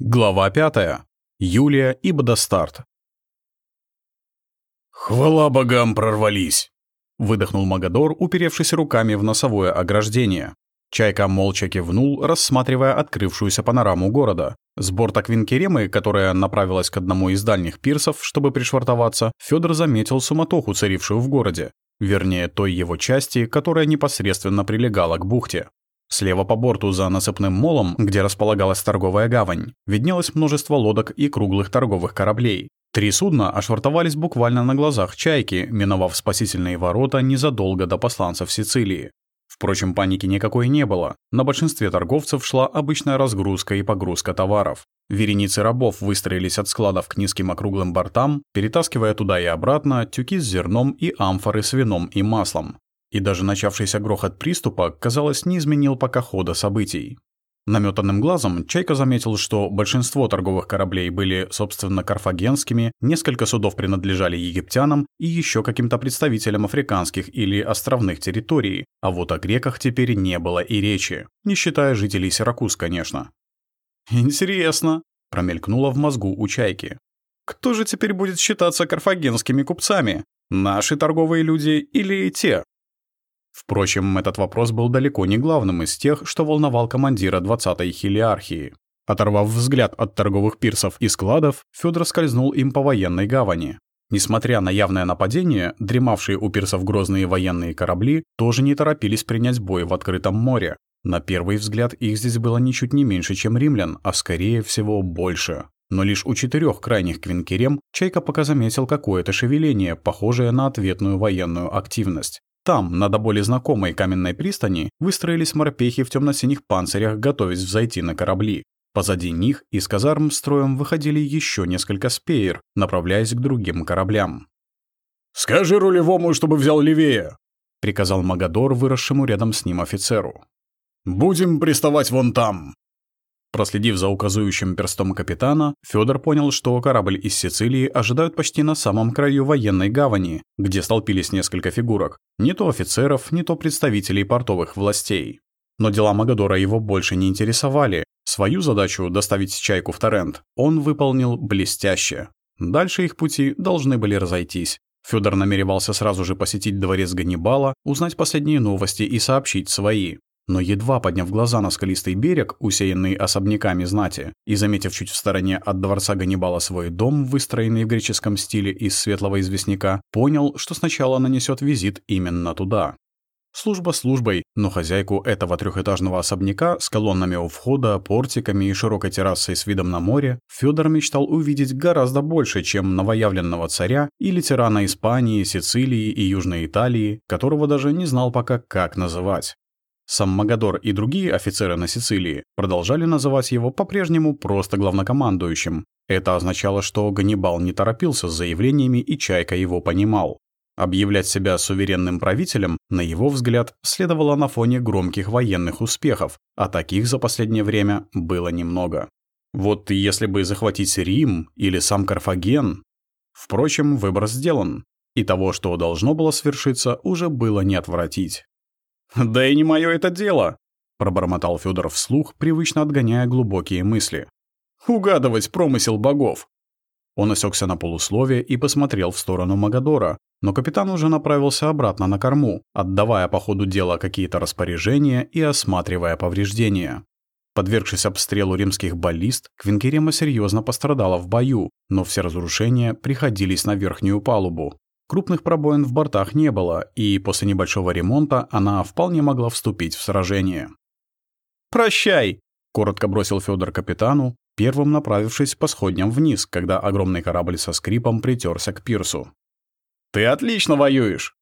Глава 5. Юлия и Бодостарт. «Хвала богам, прорвались!» — выдохнул Магадор, уперевшись руками в носовое ограждение. Чайка молча кивнул, рассматривая открывшуюся панораму города. С борта Квинкеремы, которая направилась к одному из дальних пирсов, чтобы пришвартоваться, Федор заметил суматоху, царившую в городе. Вернее, той его части, которая непосредственно прилегала к бухте. Слева по борту за насыпным молом, где располагалась торговая гавань, виднелось множество лодок и круглых торговых кораблей. Три судна ошвартовались буквально на глазах «Чайки», миновав спасительные ворота незадолго до посланцев Сицилии. Впрочем, паники никакой не было. На большинстве торговцев шла обычная разгрузка и погрузка товаров. Вереницы рабов выстроились от складов к низким округлым бортам, перетаскивая туда и обратно тюки с зерном и амфоры с вином и маслом. И даже начавшийся грохот приступа, казалось, не изменил пока хода событий. Наметанным глазом Чайка заметил, что большинство торговых кораблей были, собственно, карфагенскими, несколько судов принадлежали египтянам и еще каким-то представителям африканских или островных территорий, а вот о греках теперь не было и речи, не считая жителей Сиракуз, конечно. «Интересно», — промелькнуло в мозгу у Чайки. «Кто же теперь будет считаться карфагенскими купцами? Наши торговые люди или те, Впрочем, этот вопрос был далеко не главным из тех, что волновал командира 20-й хилиархии. Оторвав взгляд от торговых пирсов и складов, Федор скользнул им по военной гавани. Несмотря на явное нападение, дремавшие у пирсов грозные военные корабли тоже не торопились принять бой в открытом море. На первый взгляд их здесь было ничуть не меньше, чем римлян, а скорее всего больше. Но лишь у четырех крайних квинкерем Чайка пока заметил какое-то шевеление, похожее на ответную военную активность. Там, на до более знакомой каменной пристани, выстроились морпехи в темно-синих панцирях, готовясь взойти на корабли. Позади них из казарм строем выходили еще несколько спеер, направляясь к другим кораблям. «Скажи рулевому, чтобы взял левее!» — приказал Магадор выросшему рядом с ним офицеру. «Будем приставать вон там!» Проследив за указующим перстом капитана, Федор понял, что корабль из Сицилии ожидают почти на самом краю военной гавани, где столпились несколько фигурок, не то офицеров, не то представителей портовых властей. Но дела Магадора его больше не интересовали. Свою задачу доставить чайку в Торрент он выполнил блестяще. Дальше их пути должны были разойтись. Федор намеревался сразу же посетить дворец Ганнибала, узнать последние новости и сообщить свои. Но едва подняв глаза на скалистый берег, усеянный особняками знати, и заметив чуть в стороне от дворца Ганнибала свой дом, выстроенный в греческом стиле из светлого известняка, понял, что сначала нанесет визит именно туда. Служба службой, но хозяйку этого трехэтажного особняка с колоннами у входа, портиками и широкой террасой с видом на море Федор мечтал увидеть гораздо больше, чем новоявленного царя или тирана Испании, Сицилии и Южной Италии, которого даже не знал пока как называть. Сам Магадор и другие офицеры на Сицилии продолжали называть его по-прежнему просто главнокомандующим. Это означало, что Ганнибал не торопился с заявлениями и Чайка его понимал. Объявлять себя суверенным правителем, на его взгляд, следовало на фоне громких военных успехов, а таких за последнее время было немного. Вот если бы захватить Рим или сам Карфаген... Впрочем, выбор сделан, и того, что должно было свершиться, уже было не отвратить. «Да и не мое это дело», — пробормотал Федор вслух, привычно отгоняя глубокие мысли. «Угадывать промысел богов». Он осекся на полусловие и посмотрел в сторону Магадора, но капитан уже направился обратно на корму, отдавая по ходу дела какие-то распоряжения и осматривая повреждения. Подвергшись обстрелу римских баллист, Квинкерема серьезно пострадала в бою, но все разрушения приходились на верхнюю палубу. Крупных пробоин в бортах не было, и после небольшого ремонта она вполне могла вступить в сражение. «Прощай!» — коротко бросил Федор капитану, первым направившись по сходням вниз, когда огромный корабль со скрипом притерся к пирсу. «Ты отлично воюешь!»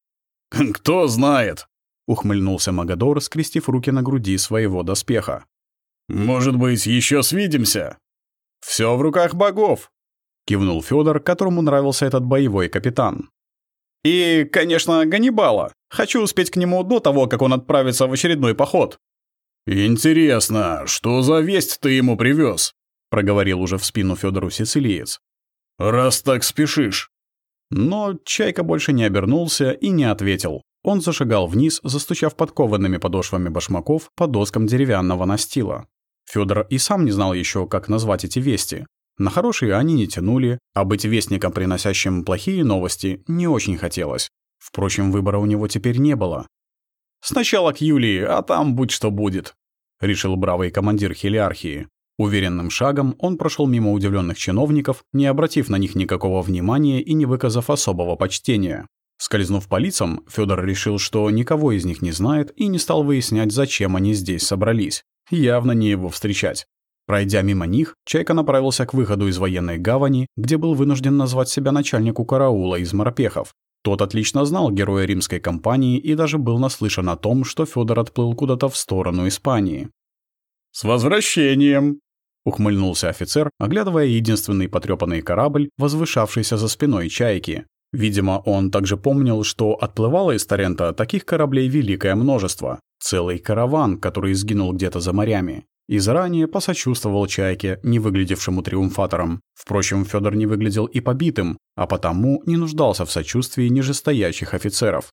«Кто знает!» — ухмыльнулся Магадор, скрестив руки на груди своего доспеха. «Может быть, еще свидимся?» «Все в руках богов!» — кивнул Федор, которому нравился этот боевой капитан. И, конечно, Ганнибала. Хочу успеть к нему до того, как он отправится в очередной поход». «Интересно, что за весть ты ему привез? проговорил уже в спину Федору Сицилиец. «Раз так спешишь». Но Чайка больше не обернулся и не ответил. Он зашагал вниз, застучав подкованными подошвами башмаков по доскам деревянного настила. Федор и сам не знал еще, как назвать эти вести. На хорошие они не тянули, а быть вестником, приносящим плохие новости, не очень хотелось. Впрочем, выбора у него теперь не было. «Сначала к Юлии, а там будь что будет», — решил бравый командир хелиархии. Уверенным шагом он прошел мимо удивленных чиновников, не обратив на них никакого внимания и не выказав особого почтения. Скользнув по лицам, Федор решил, что никого из них не знает и не стал выяснять, зачем они здесь собрались. Явно не его встречать. Пройдя мимо них, Чайка направился к выходу из военной гавани, где был вынужден назвать себя начальнику караула из морпехов. Тот отлично знал героя римской кампании и даже был наслышан о том, что Федор отплыл куда-то в сторону Испании. «С возвращением!» — ухмыльнулся офицер, оглядывая единственный потрепанный корабль, возвышавшийся за спиной Чайки. Видимо, он также помнил, что отплывало из Тарента таких кораблей великое множество. Целый караван, который сгинул где-то за морями и заранее посочувствовал Чайке, не выглядевшему триумфатором. Впрочем, Федор не выглядел и побитым, а потому не нуждался в сочувствии нижестоящих офицеров.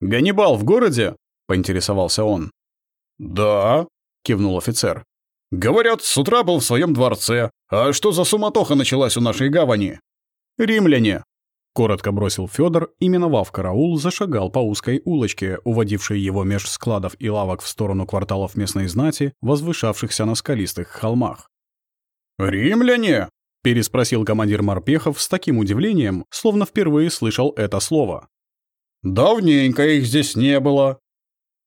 «Ганнибал в городе?» — поинтересовался он. «Да», — кивнул офицер. «Говорят, с утра был в своем дворце. А что за суматоха началась у нашей гавани?» «Римляне», Коротко бросил Федор и, миновав караул, зашагал по узкой улочке, уводившей его меж складов и лавок в сторону кварталов местной знати, возвышавшихся на скалистых холмах. «Римляне?» — переспросил командир морпехов с таким удивлением, словно впервые слышал это слово. «Давненько их здесь не было»,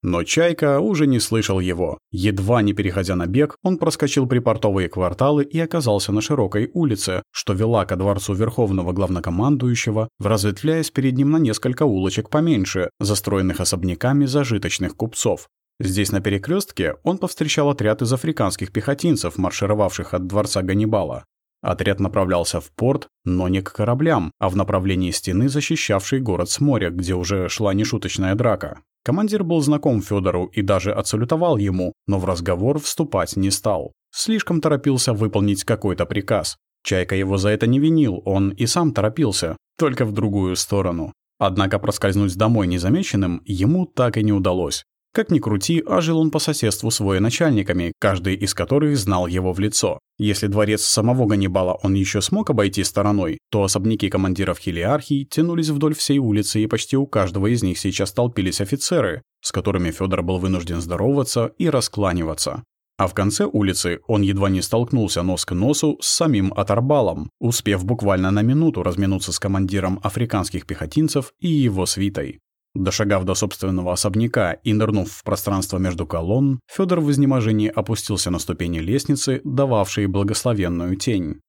но Чайка уже не слышал его. Едва не переходя на бег, он проскочил припортовые кварталы и оказался на широкой улице, что вела ко дворцу Верховного Главнокомандующего, разветвляясь перед ним на несколько улочек поменьше, застроенных особняками зажиточных купцов. Здесь на перекрестке он повстречал отряд из африканских пехотинцев, маршировавших от дворца Ганнибала. Отряд направлялся в порт, но не к кораблям, а в направлении стены, защищавшей город с моря, где уже шла нешуточная драка. Командир был знаком Федору и даже отсалютовал ему, но в разговор вступать не стал. Слишком торопился выполнить какой-то приказ. Чайка его за это не винил, он и сам торопился, только в другую сторону. Однако проскользнуть домой незамеченным ему так и не удалось. Как ни крути, а жил он по соседству с военачальниками, каждый из которых знал его в лицо. Если дворец самого Ганнибала он еще смог обойти стороной, то особняки командиров хилиархий тянулись вдоль всей улицы, и почти у каждого из них сейчас толпились офицеры, с которыми Федор был вынужден здороваться и раскланиваться. А в конце улицы он едва не столкнулся нос к носу с самим Аторбалом, успев буквально на минуту разминуться с командиром африканских пехотинцев и его свитой. Дошагав до собственного особняка и нырнув в пространство между колонн, Федор в изнеможении опустился на ступени лестницы, дававшей благословенную тень.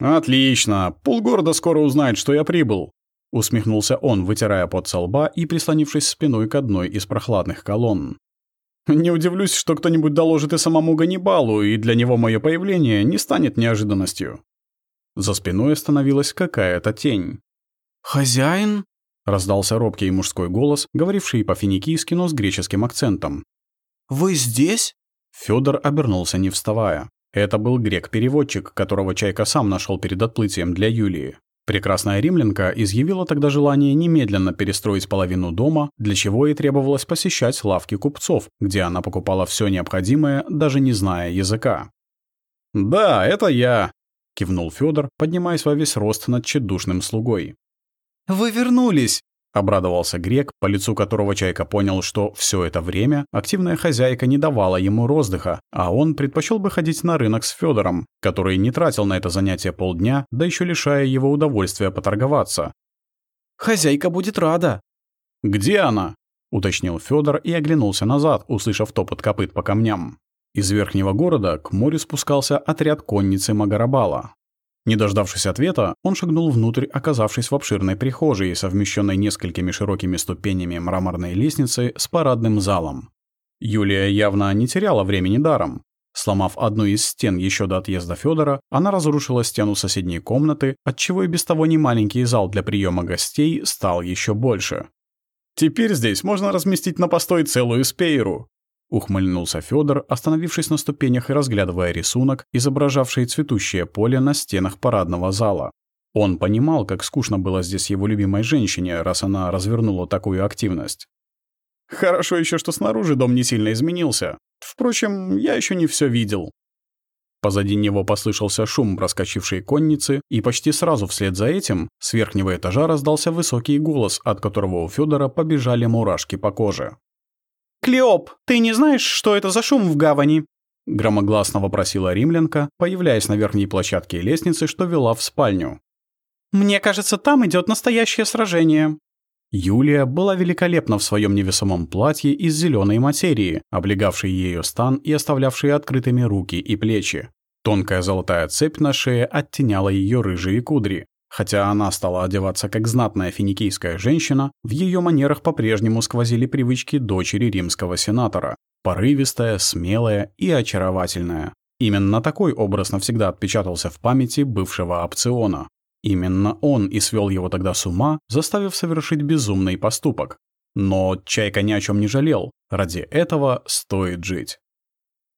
«Отлично! Полгорода скоро узнает, что я прибыл!» Усмехнулся он, вытирая пот со лба и прислонившись спиной к одной из прохладных колонн. «Не удивлюсь, что кто-нибудь доложит и самому Ганнибалу, и для него мое появление не станет неожиданностью». За спиной остановилась какая-то тень. «Хозяин?» Раздался робкий мужской голос, говоривший по-финикийски, но с греческим акцентом. «Вы здесь?» Федор обернулся, не вставая. Это был грек-переводчик, которого Чайка сам нашел перед отплытием для Юлии. Прекрасная римлянка изъявила тогда желание немедленно перестроить половину дома, для чего и требовалось посещать лавки купцов, где она покупала все необходимое, даже не зная языка. «Да, это я», — кивнул Федор, поднимаясь во весь рост над тщедушным слугой. «Вы вернулись!» — обрадовался грек, по лицу которого Чайка понял, что все это время активная хозяйка не давала ему роздыха, а он предпочел бы ходить на рынок с Федором, который не тратил на это занятие полдня, да еще лишая его удовольствия поторговаться. «Хозяйка будет рада!» «Где она?» — уточнил Федор и оглянулся назад, услышав топот копыт по камням. Из верхнего города к морю спускался отряд конницы Магарабала. Не дождавшись ответа, он шагнул внутрь, оказавшись в обширной прихожей, совмещенной несколькими широкими ступенями мраморной лестницы с парадным залом. Юлия явно не теряла времени даром. Сломав одну из стен еще до отъезда Федора, она разрушила стену соседней комнаты, отчего и без того немаленький зал для приема гостей стал еще больше. «Теперь здесь можно разместить на постой целую спейру», Ухмыльнулся Федор, остановившись на ступенях и разглядывая рисунок, изображавший цветущее поле на стенах парадного зала. Он понимал, как скучно было здесь его любимой женщине, раз она развернула такую активность. Хорошо еще, что снаружи дом не сильно изменился. Впрочем, я еще не все видел. Позади него послышался шум проскочившей конницы, и почти сразу вслед за этим с верхнего этажа раздался высокий голос, от которого у Федора побежали мурашки по коже. «Клеоп, ты не знаешь, что это за шум в гавани?» Громогласно вопросила римлянка, появляясь на верхней площадке лестницы, что вела в спальню. «Мне кажется, там идет настоящее сражение». Юлия была великолепна в своем невесомом платье из зеленой материи, облегавшей ее стан и оставлявшей открытыми руки и плечи. Тонкая золотая цепь на шее оттеняла ее рыжие кудри. Хотя она стала одеваться как знатная финикийская женщина, в ее манерах по-прежнему сквозили привычки дочери римского сенатора. Порывистая, смелая и очаровательная. Именно такой образ навсегда отпечатался в памяти бывшего опциона. Именно он и свел его тогда с ума, заставив совершить безумный поступок. Но Чайка ни о чем не жалел. Ради этого стоит жить.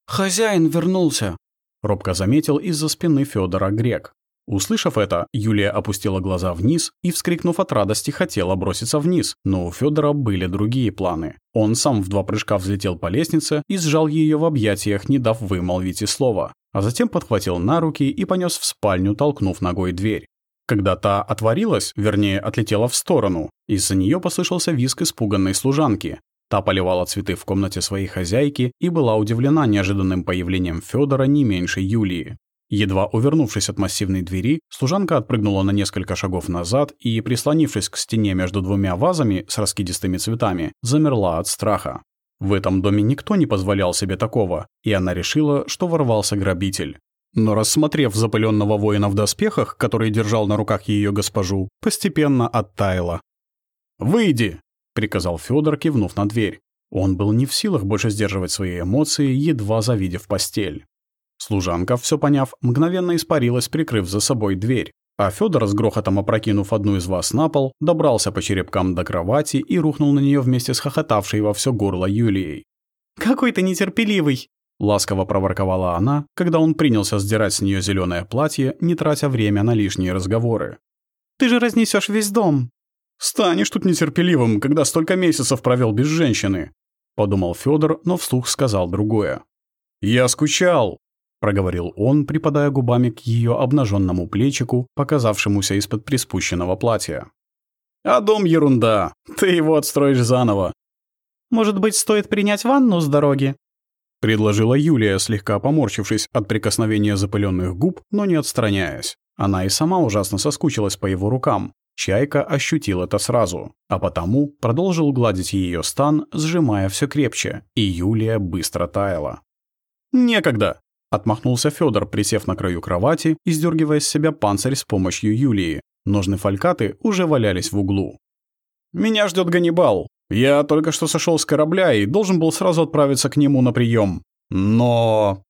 «Хозяин вернулся», — робко заметил из-за спины Федора Грек. Услышав это, Юлия опустила глаза вниз и, вскрикнув от радости, хотела броситься вниз, но у Федора были другие планы. Он сам в два прыжка взлетел по лестнице и сжал ее в объятиях, не дав вымолвить и слова, а затем подхватил на руки и понес в спальню, толкнув ногой дверь. Когда та отворилась, вернее, отлетела в сторону, из-за нее послышался визг испуганной служанки. Та поливала цветы в комнате своей хозяйки и была удивлена неожиданным появлением Федора не меньше Юлии. Едва увернувшись от массивной двери, служанка отпрыгнула на несколько шагов назад и, прислонившись к стене между двумя вазами с раскидистыми цветами, замерла от страха. В этом доме никто не позволял себе такого, и она решила, что ворвался грабитель. Но рассмотрев запыленного воина в доспехах, который держал на руках ее госпожу, постепенно оттаяла. «Выйди!» приказал Федор, кивнув на дверь. Он был не в силах больше сдерживать свои эмоции, едва завидев постель. Служанка, все поняв, мгновенно испарилась, прикрыв за собой дверь. А Федор, с грохотом опрокинув одну из вас на пол, добрался по черепкам до кровати и рухнул на нее вместе с хохотавшей во все горло Юлией. «Какой ты нетерпеливый!» — ласково проворковала она, когда он принялся сдирать с нее зеленое платье, не тратя время на лишние разговоры. «Ты же разнесешь весь дом!» «Станешь тут нетерпеливым, когда столько месяцев провел без женщины», — подумал Федор, но вслух сказал другое. «Я скучал», — проговорил он, припадая губами к ее обнаженному плечику, показавшемуся из-под приспущенного платья. «А дом ерунда. Ты его отстроишь заново». «Может быть, стоит принять ванну с дороги?» — предложила Юлия, слегка поморщившись от прикосновения запыленных губ, но не отстраняясь. Она и сама ужасно соскучилась по его рукам, Чайка ощутил это сразу, а потому продолжил гладить ее стан, сжимая все крепче, и Юлия быстро таяла. «Некогда!» — отмахнулся Федор, присев на краю кровати и сдергивая с себя панцирь с помощью Юлии. Ножны фалькаты уже валялись в углу. «Меня ждет Ганнибал. Я только что сошел с корабля и должен был сразу отправиться к нему на прием. Но...»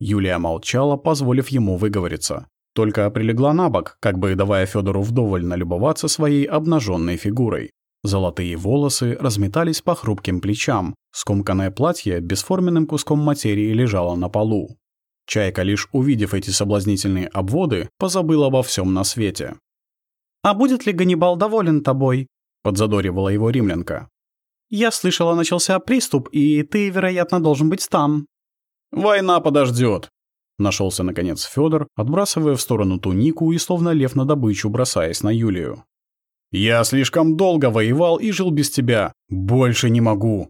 Юлия молчала, позволив ему выговориться. Только прилегла на бок, как бы давая Федору вдоволь налюбоваться своей обнаженной фигурой. Золотые волосы разметались по хрупким плечам, скомканное платье бесформенным куском материи лежало на полу. Чайка, лишь увидев эти соблазнительные обводы, позабыла обо всем на свете. «А будет ли Ганнибал доволен тобой?» — подзадоривала его римлянка. «Я слышала, начался приступ, и ты, вероятно, должен быть там». «Война подождет, Нашелся наконец Федор, отбрасывая в сторону тунику и словно лев на добычу бросаясь на Юлию. «Я слишком долго воевал и жил без тебя. Больше не могу».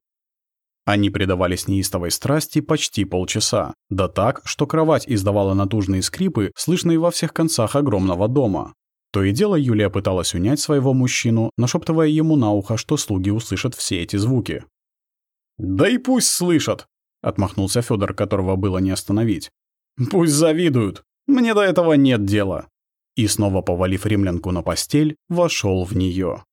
Они предавались неистовой страсти почти полчаса, да так, что кровать издавала натужные скрипы, слышные во всех концах огромного дома. То и дело Юлия пыталась унять своего мужчину, нашептывая ему на ухо, что слуги услышат все эти звуки. «Да и пусть слышат!» — отмахнулся Федор, которого было не остановить. Пусть завидуют. Мне до этого нет дела. И снова повалив римлянку на постель, вошел в нее.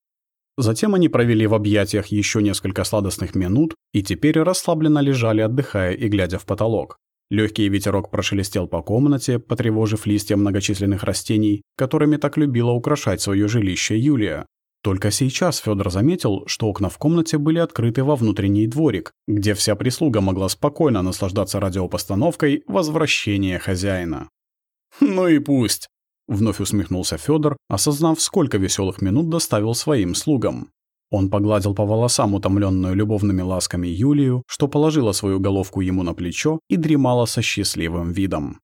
Затем они провели в объятиях еще несколько сладостных минут и теперь расслабленно лежали, отдыхая и глядя в потолок. Легкий ветерок прошелестел по комнате, потревожив листья многочисленных растений, которыми так любила украшать свое жилище Юлия. Только сейчас Федор заметил, что окна в комнате были открыты во внутренний дворик, где вся прислуга могла спокойно наслаждаться радиопостановкой «Возвращение хозяина». «Ну и пусть», — вновь усмехнулся Федор, осознав, сколько веселых минут доставил своим слугам. Он погладил по волосам утомленную любовными ласками Юлию, что положила свою головку ему на плечо и дремала со счастливым видом.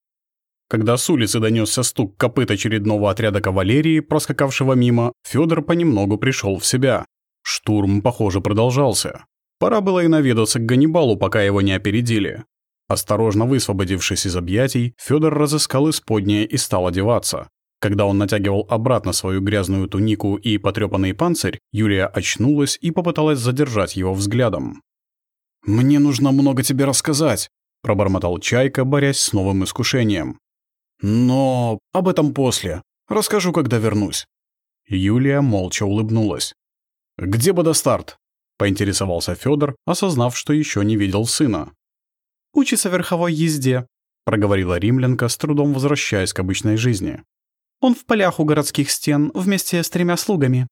Когда с улицы донесся стук копыт очередного отряда кавалерии, проскакавшего мимо, Федор понемногу пришел в себя. Штурм, похоже, продолжался. Пора было и наведаться к Ганнибалу, пока его не опередили. Осторожно высвободившись из объятий, Федор разыскал исподнее и стал одеваться. Когда он натягивал обратно свою грязную тунику и потрепанный панцирь, Юлия очнулась и попыталась задержать его взглядом. «Мне нужно много тебе рассказать», — пробормотал Чайка, борясь с новым искушением. «Но об этом после. Расскажу, когда вернусь». Юлия молча улыбнулась. «Где Бодостарт?» — поинтересовался Федор, осознав, что еще не видел сына. «Учится верховой езде», — проговорила римлянка, с трудом возвращаясь к обычной жизни. Он в полях у городских стен вместе с тремя слугами».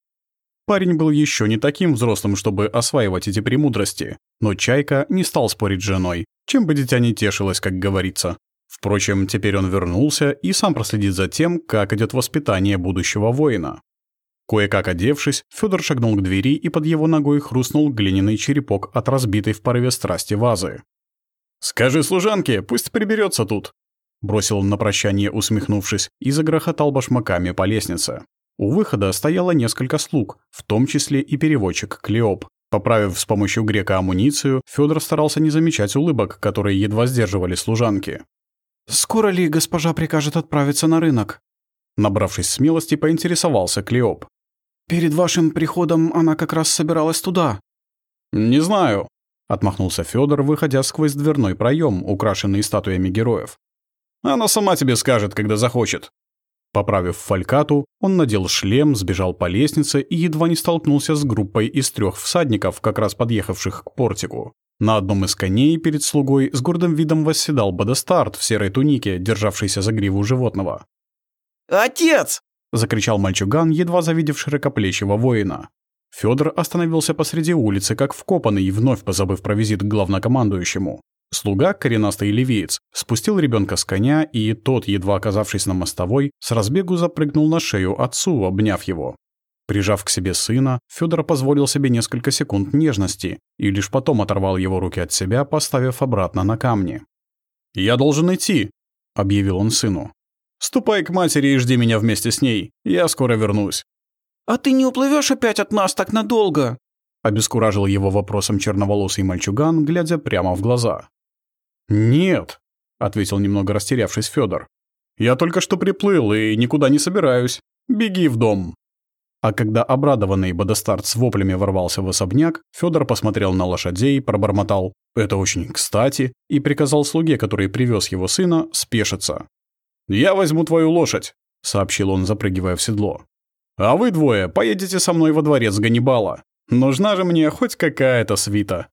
Парень был еще не таким взрослым, чтобы осваивать эти премудрости, но Чайка не стал спорить с женой, чем бы дитя не тешилось, как говорится. Впрочем, теперь он вернулся и сам проследит за тем, как идет воспитание будущего воина. Кое-как одевшись, Федор шагнул к двери и под его ногой хрустнул глиняный черепок от разбитой в порыве страсти вазы. «Скажи служанке, пусть приберется тут», Бросил он на прощание, усмехнувшись, и загрохотал башмаками по лестнице. У выхода стояло несколько слуг, в том числе и переводчик Клеоп. Поправив с помощью грека амуницию, Федор старался не замечать улыбок, которые едва сдерживали служанки. «Скоро ли госпожа прикажет отправиться на рынок?» Набравшись смелости, поинтересовался Клеоп. «Перед вашим приходом она как раз собиралась туда». «Не знаю», — отмахнулся Федор, выходя сквозь дверной проем, украшенный статуями героев. Она сама тебе скажет, когда захочет». Поправив фалькату, он надел шлем, сбежал по лестнице и едва не столкнулся с группой из трех всадников, как раз подъехавших к портику. На одном из коней перед слугой с гордым видом восседал Бодестарт в серой тунике, державшийся за гриву животного. «Отец!» — закричал мальчуган, едва завидев широкоплечего воина. Федор остановился посреди улицы, как вкопанный, вновь позабыв про визит к главнокомандующему. Слуга, коренастый ливиец, спустил ребенка с коня, и тот, едва оказавшись на мостовой, с разбегу запрыгнул на шею отцу, обняв его. Прижав к себе сына, Федор позволил себе несколько секунд нежности и лишь потом оторвал его руки от себя, поставив обратно на камни. «Я должен идти», — объявил он сыну. «Ступай к матери и жди меня вместе с ней. Я скоро вернусь». «А ты не уплывешь опять от нас так надолго?» — обескуражил его вопросом черноволосый мальчуган, глядя прямо в глаза. «Нет», — ответил немного растерявшись Федор. «Я только что приплыл и никуда не собираюсь. Беги в дом». А когда обрадованный Бодестарт с воплями ворвался в особняк, Федор посмотрел на лошадей, пробормотал «это очень кстати» и приказал слуге, который привез его сына, спешиться. «Я возьму твою лошадь», — сообщил он, запрыгивая в седло. «А вы двое поедете со мной во дворец Ганнибала. Нужна же мне хоть какая-то свита».